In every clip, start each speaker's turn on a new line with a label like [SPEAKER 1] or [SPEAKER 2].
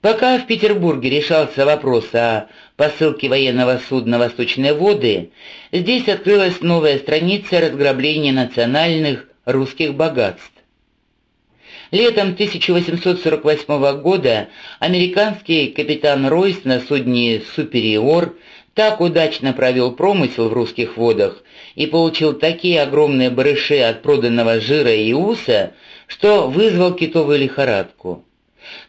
[SPEAKER 1] Пока в Петербурге решался вопрос о посылке военного судна «Восточные воды», здесь открылась новая страница разграбления национальных русских богатств. Летом 1848 года американский капитан Ройс на судне «Супериор» так удачно провел промысел в русских водах и получил такие огромные барыши от проданного жира и уса, что вызвал китовую лихорадку.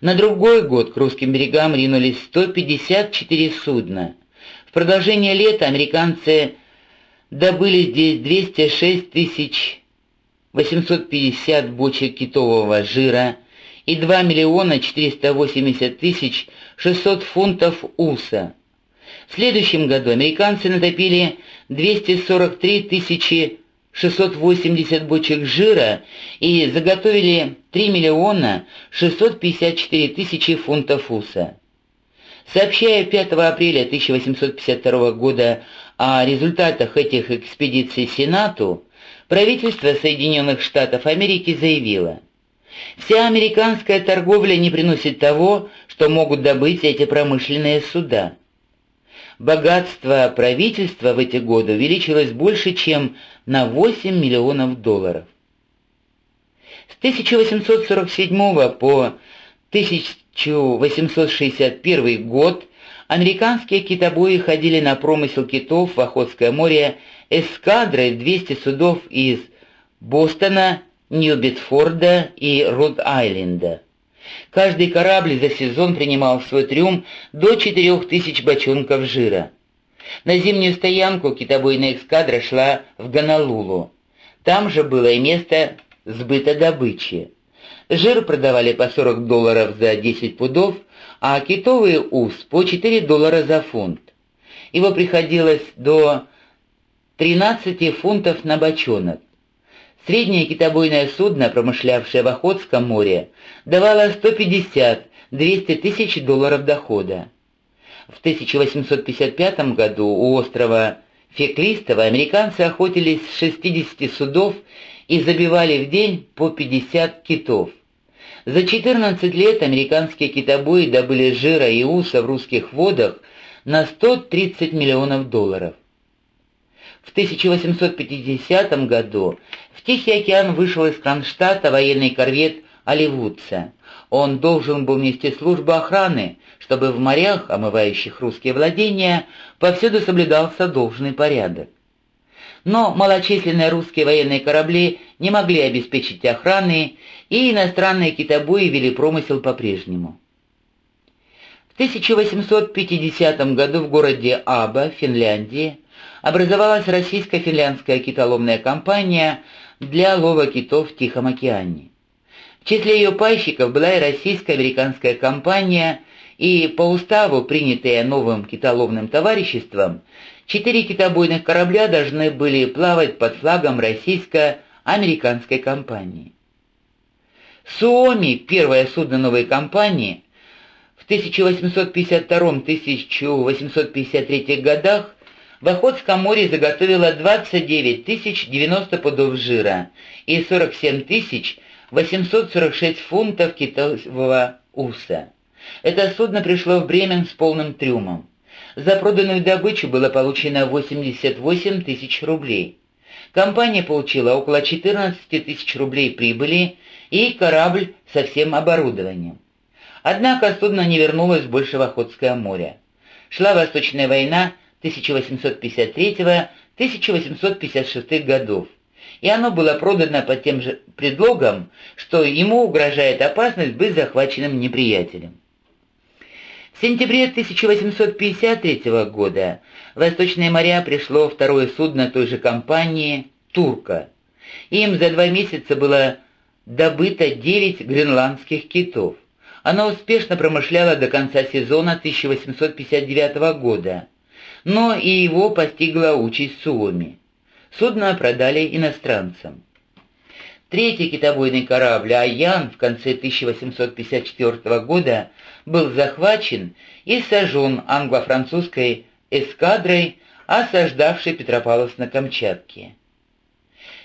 [SPEAKER 1] На другой год к русским берегам ринулись 154 судна. В продолжение лета американцы добыли здесь 206 тысяч 850 бочек китового жира и 2 миллиона 480 тысяч 600 фунтов уса. В следующем году американцы натопили 243 тысячи 680 бочек жира и заготовили 3 миллиона 654 тысячи фунтов уса. Сообщая 5 апреля 1852 года о результатах этих экспедиций Сенату, правительство Соединенных Штатов Америки заявило, «Вся американская торговля не приносит того, что могут добыть эти промышленные суда богатство правительства в эти годы увеличилось больше, чем на 8 миллионов долларов. С 1847 по 1861 год американские китобои ходили на промысел китов в Охотское море эскадрой 200 судов из Бостона, Нью-Бетфорда и Род-Айленда. Каждый корабль за сезон принимал в свой трюм до 4000 бочонков жира. На зимнюю стоянку китобойная эскадра шла в Гонолулу. Там же было и место сбыта добычи. Жир продавали по 40 долларов за 10 пудов, а китовый ус по 4 доллара за фунт. Его приходилось до 13 фунтов на бочонок. Среднее китобойное судно, промышлявшее в Охотском море, давало 150-200 тысяч долларов дохода. В 1855 году у острова Феклистово американцы охотились с 60 судов и забивали в день по 50 китов. За 14 лет американские китобои добыли жира и уса в русских водах на 130 миллионов долларов. В 1850 году в Тихий океан вышел из Кронштадта военный корвет «Оливудца». Он должен был нести службу охраны, чтобы в морях, омывающих русские владения, повсюду соблюдался должный порядок. Но малочисленные русские военные корабли не могли обеспечить охраны, и иностранные китобои вели промысел по-прежнему. В 1850 году в городе Аба, Финляндии, образовалась российско-финляндская китоловная компания для лова китов в Тихом океане. В числе ее пайщиков была и российско-американская компания, и по уставу, принятая новым китоловным товариществом, четыре китобойных корабля должны были плавать под флагом российско-американской компании. Суоми, первое судно новой компании, в 1852-1853 годах в Охотском море заготовила 29 тысяч 90 пудов жира и 47 тысяч 846 фунтов китового уса. Это судно пришло в Бремен с полным трюмом. За проданную добычу было получено 88 тысяч рублей. Компания получила около 14 тысяч рублей прибыли и корабль со всем оборудованием. Однако судно не вернулось больше в Охотское море. Шла Восточная война 1853-1856 годов, и оно было продано под тем же предлогом, что ему угрожает опасность быть захваченным неприятелем. В сентябре 1853 года в Восточные моря пришло второе судно той же компании «Турка». Им за два месяца было добыто 9 гренландских китов. Оно успешно промышляло до конца сезона 1859 года но и его постигла участь Суоми. Судно продали иностранцам. Третий китобойный корабль «Аян» в конце 1854 года был захвачен и сожжен англо-французской эскадрой, осаждавшей Петропавловск на Камчатке.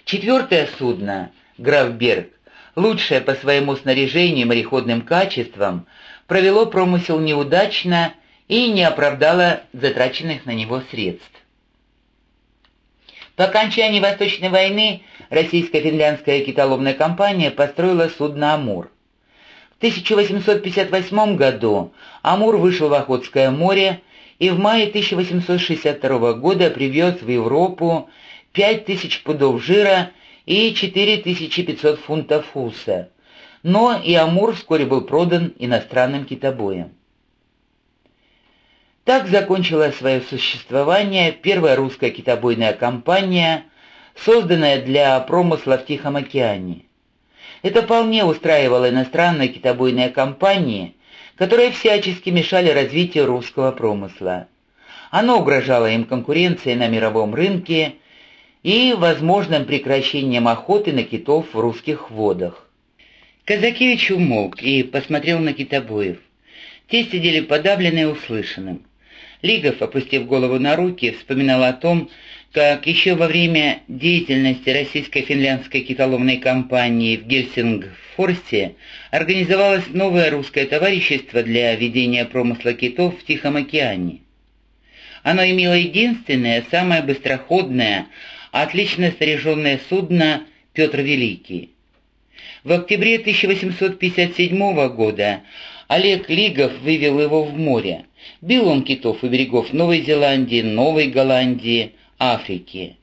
[SPEAKER 1] Четвертое судно, «Графберг», лучшее по своему снаряжению и мореходным качествам, провело промысел неудачно и не оправдало затраченных на него средств. По окончании Восточной войны российско-финляндская китоловная компания построила судно «Амур». В 1858 году «Амур» вышел в Охотское море и в мае 1862 года привез в Европу 5000 пудов жира и 4500 фунтов фуса, но и «Амур» вскоре был продан иностранным китобоям. Так закончила свое существование первая русская китобойная компания, созданная для промысла в Тихом океане. Это вполне устраивало иностранные китобойные компании, которые всячески мешали развитию русского промысла. Оно угрожало им конкуренцией на мировом рынке и возможным прекращением охоты на китов в русских водах. Казакевич умолк и посмотрел на китобоев. Те сидели подавленные услышанным. Лигов, опустив голову на руки, вспоминал о том, как еще во время деятельности российско-финляндской китоловной компании в Гельсингфорсе организовалось новое русское товарищество для ведения промысла китов в Тихом океане. Оно имело единственное, самое быстроходное, отлично снаряженное судно «Петр Великий». В октябре 1857 года Олег Лигов вывел его в море. Бил он китов у берегов Новой Зеландии, Новой Голландии, Африки.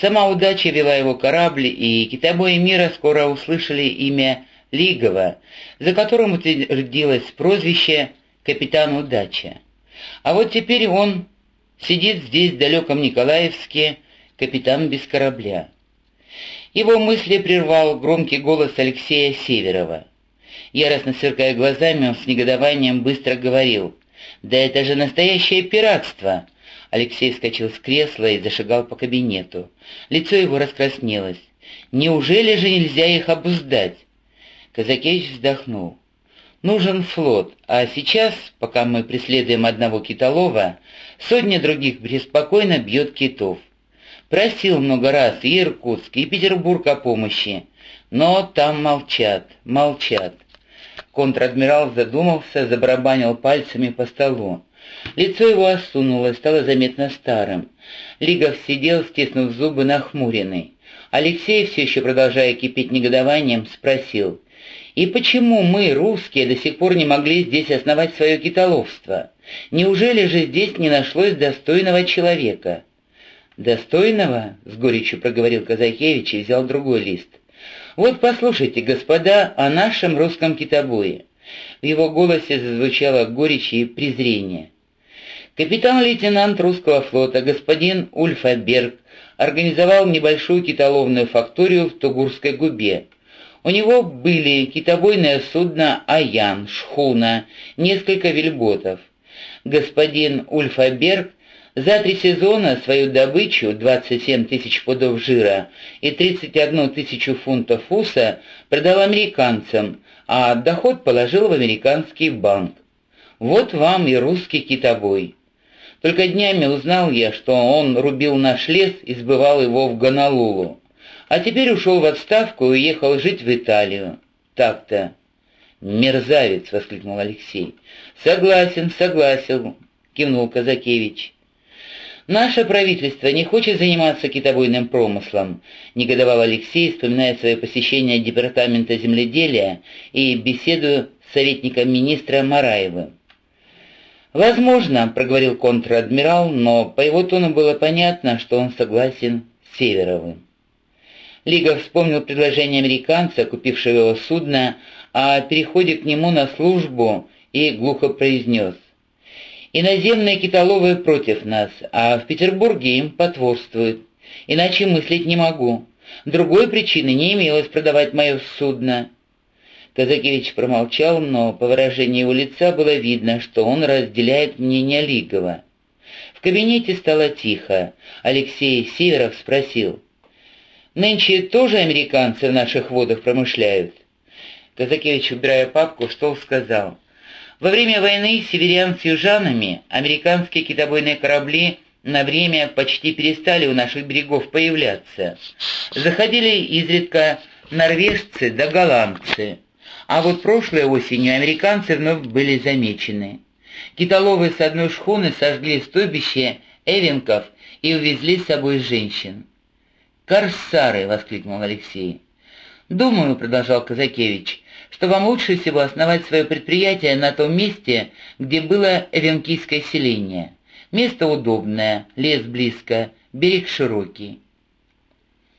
[SPEAKER 1] Сама удача вела его корабль, и китобои мира скоро услышали имя Лигова, за которым утвердилось прозвище «Капитан Удача». А вот теперь он сидит здесь, в далеком Николаевске, капитан без корабля. Его мысли прервал громкий голос Алексея Северова. Яростно сверкая глазами, он с негодованием быстро говорил. «Да это же настоящее пиратство!» Алексей вскочил с кресла и зашагал по кабинету. Лицо его раскраснелось. «Неужели же нельзя их обуздать?» Казакевич вздохнул. «Нужен флот, а сейчас, пока мы преследуем одного китолова, сотня других преспокойно бьет китов. Просил много раз и Иркутск, и Петербург о помощи, но там молчат, молчат. Контр-адмирал задумался, забарабанил пальцами по столу. Лицо его осунулось, стало заметно старым. Лигов сидел, стиснув зубы, нахмуренный. Алексей, все еще продолжая кипеть негодованием, спросил, «И почему мы, русские, до сих пор не могли здесь основать свое китоловство? Неужели же здесь не нашлось достойного человека?» «Достойного?» — с горечью проговорил Казакевич и взял другой лист. «Вот послушайте, господа, о нашем русском китобое». В его голосе зазвучало горечь и презрение. Капитан-лейтенант русского флота господин Ульфа Берг организовал небольшую китоловную факторию в Тугурской губе. У него были китобойное судно «Аян», «Шхуна», несколько вельботов. Господин Ульфа Берг за три сезона свою добычу, 27 тысяч пудов жира и 31 тысячу фунтов фуса, продал американцам, а доход положил в американский банк. Вот вам и русский китобой. Только днями узнал я, что он рубил наш лес и сбывал его в Гонолулу. А теперь ушел в отставку и уехал жить в Италию. Так-то. «Мерзавец!» — воскликнул Алексей. «Согласен, согласен!» — кивнул Казакевич. «Наше правительство не хочет заниматься китобойным промыслом», — негодовал Алексей, вспоминая свое посещение Департамента земледелия и беседу с советником министра Мараевым. «Возможно», — проговорил контр-адмирал, но по его тону было понятно, что он согласен с Северовым. Лига вспомнил предложение американца, купившего его судно, о переходе к нему на службу и глухо произнес. Иноземные китоловы против нас, а в Петербурге им потворствуют. Иначе мыслить не могу. Другой причины не имелось продавать мое судно». Казакевич промолчал, но по выражению его лица было видно, что он разделяет мнение Лигова. В кабинете стало тихо. Алексей Северов спросил. «Нынче тоже американцы в наших водах промышляют?» Казакевич, убирая папку, что сказал. Во время войны северян с южанами американские китобойные корабли на время почти перестали у наших берегов появляться. Заходили изредка норвежцы да голландцы. А вот прошлой осенью американцы вновь были замечены. Китоловы с одной шхуны сожгли стойбище эвенков и увезли с собой женщин. «Корсары!» — воскликнул Алексей. «Думаю», — продолжал Казакевич, — «что вам лучше всего основать свое предприятие на том месте, где было эвенкийское селение. Место удобное, лес близко, берег широкий.